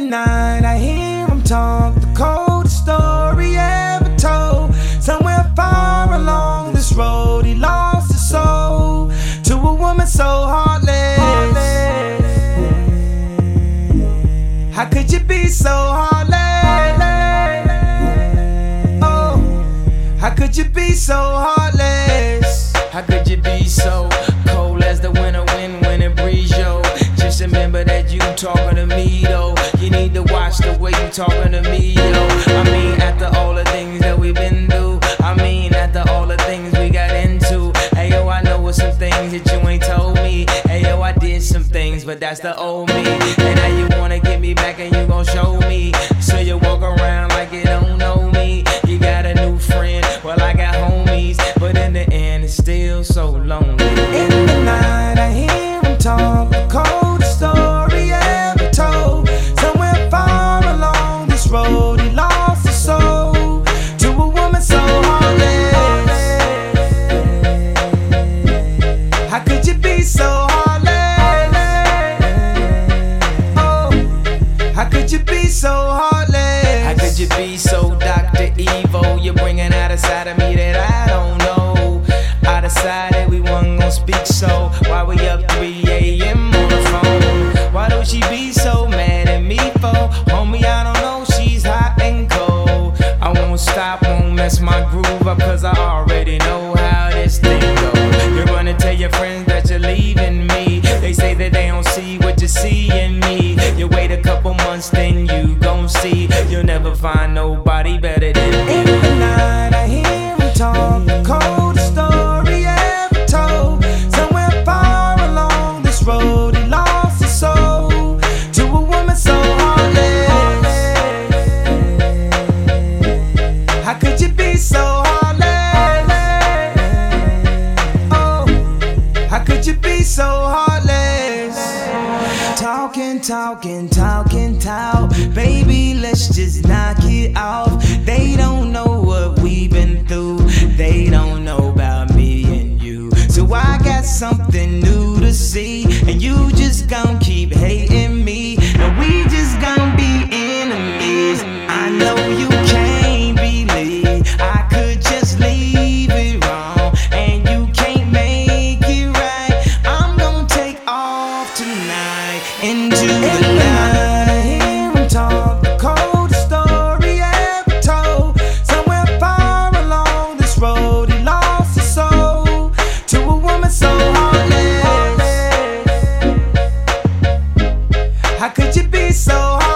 the night, I hear him talk the coldest story ever told. Somewhere far along this road, he lost his soul to a woman so heartless. How could you be so heartless? Oh, how could you be so heartless? How could you be so that you ain't told me. Hey, yo, I did some things, but that's the old me. And now you wanna get me back and you gon' show me. So you walk around like you don't know me. You got a new friend, well, I got homies. But in the end, it's still so lonely. Be so Dr. Evil? You're bringing out a side of me that I don't know. I decided we wasn't gonna speak, so why we up 3 a.m. on the phone? Why don't she be so mad at me for? Homie, I don't know, she's hot and cold. I won't stop, won't mess my groove up, cause I already know how this thing go. You're gonna tell your friends that you're leaving me. They say that they don't see what you see in me. You wait a couple months, then you Talking, talking, talking, talk. Baby, let's just knock it off. They don't know what we've been through. They don't know about me and you. So I got something new to see. And you just gon'. so hard.